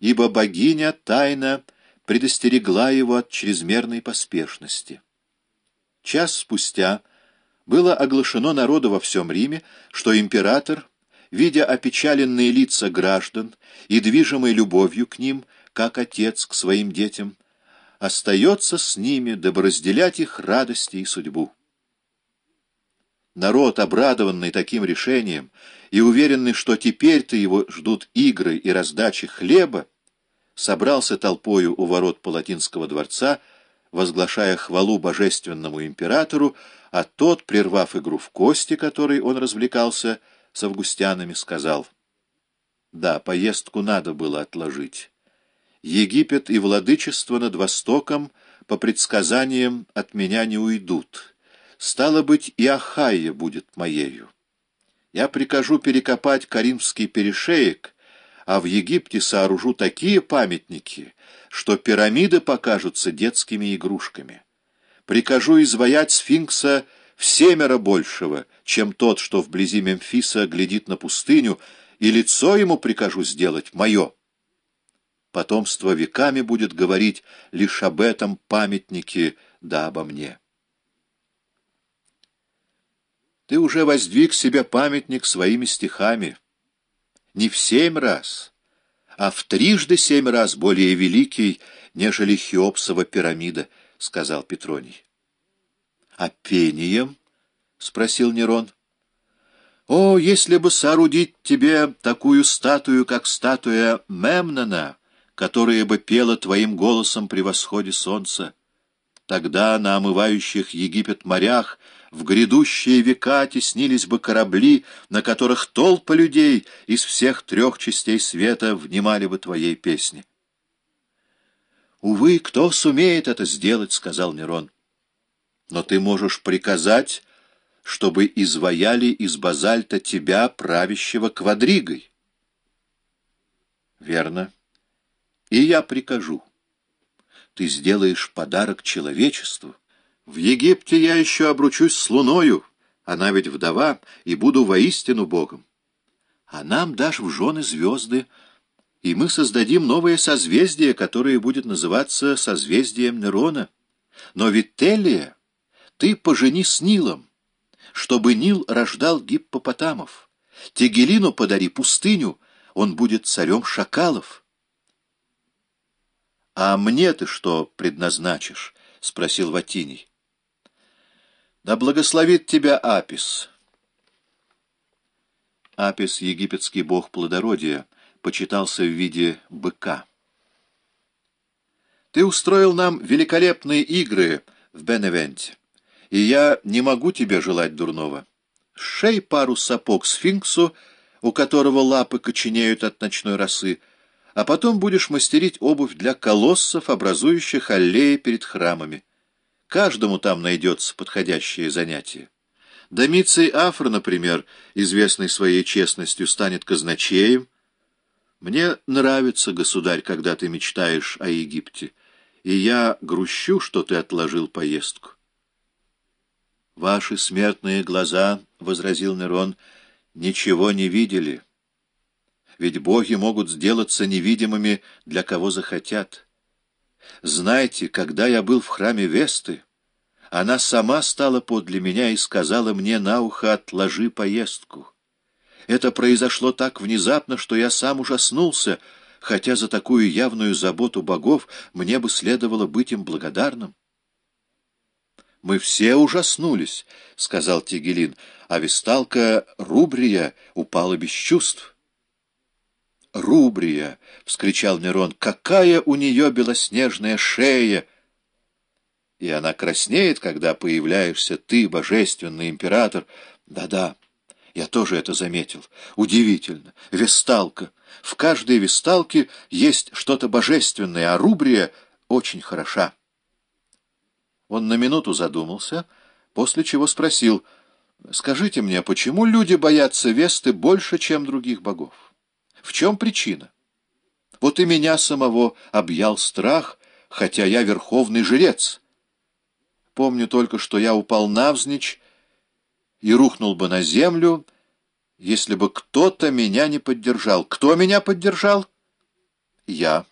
ибо богиня тайно предостерегла его от чрезмерной поспешности. Час спустя было оглашено народу во всем Риме, что император, видя опечаленные лица граждан и движимой любовью к ним, как отец к своим детям, остается с ними, дабы разделять их радости и судьбу. Народ, обрадованный таким решением и уверенный, что теперь-то его ждут игры и раздачи хлеба, собрался толпою у ворот Палатинского дворца, возглашая хвалу божественному императору, а тот, прервав игру в кости, которой он развлекался с августянами, сказал, «Да, поездку надо было отложить. Египет и владычество над Востоком по предсказаниям от меня не уйдут. Стало быть, и Ахайя будет моею. Я прикажу перекопать Каримский перешеек, а в Египте сооружу такие памятники, что пирамиды покажутся детскими игрушками. Прикажу изваять сфинкса в семеро большего, чем тот, что вблизи Мемфиса глядит на пустыню, и лицо ему прикажу сделать мое. Потомство веками будет говорить лишь об этом памятнике да обо мне. Ты уже воздвиг себе памятник своими стихами. Не в семь раз, а в трижды семь раз более великий, нежели Хеопсова пирамида, — сказал Петроний. — А пением? — спросил Нерон. — О, если бы соорудить тебе такую статую, как статуя Мемнона, которая бы пела твоим голосом при восходе солнца! Тогда на омывающих Египет морях в грядущие века теснились бы корабли, на которых толпа людей из всех трех частей света внимали бы твоей песни. «Увы, кто сумеет это сделать?» — сказал Нерон. «Но ты можешь приказать, чтобы изваяли из базальта тебя, правящего квадригой». «Верно. И я прикажу» ты сделаешь подарок человечеству. В Египте я еще обручусь с луною, она ведь вдова, и буду воистину Богом. А нам дашь в жены звезды, и мы создадим новое созвездие, которое будет называться созвездием Нерона. Но ведь ты пожени с Нилом, чтобы Нил рождал гиппопотамов. Тегелину подари пустыню, он будет царем шакалов». «А мне ты что предназначишь?» — спросил Ватиний. «Да благословит тебя Апис». Апис, египетский бог плодородия, почитался в виде быка. «Ты устроил нам великолепные игры в Беневенте, и я не могу тебе желать дурного. Шей пару сапог сфинксу, у которого лапы коченеют от ночной росы, — а потом будешь мастерить обувь для колоссов, образующих аллеи перед храмами. Каждому там найдется подходящее занятие. Домиций Афр, например, известный своей честностью, станет казначеем. Мне нравится, государь, когда ты мечтаешь о Египте, и я грущу, что ты отложил поездку. «Ваши смертные глаза, — возразил Нерон, — ничего не видели» ведь боги могут сделаться невидимыми для кого захотят. Знаете, когда я был в храме Весты, она сама стала подле меня и сказала мне на ухо «отложи поездку». Это произошло так внезапно, что я сам ужаснулся, хотя за такую явную заботу богов мне бы следовало быть им благодарным. «Мы все ужаснулись», — сказал Тигелин, — «а висталка Рубрия упала без чувств». Рубрия! — вскричал Нерон. — Какая у нее белоснежная шея! И она краснеет, когда появляешься ты, божественный император. Да-да, я тоже это заметил. Удивительно. Весталка. В каждой весталке есть что-то божественное, а Рубрия очень хороша. Он на минуту задумался, после чего спросил, «Скажите мне, почему люди боятся Весты больше, чем других богов?» В чем причина? Вот и меня самого объял страх, хотя я верховный жрец. Помню только, что я упал навзничь и рухнул бы на землю, если бы кто-то меня не поддержал. Кто меня поддержал? Я.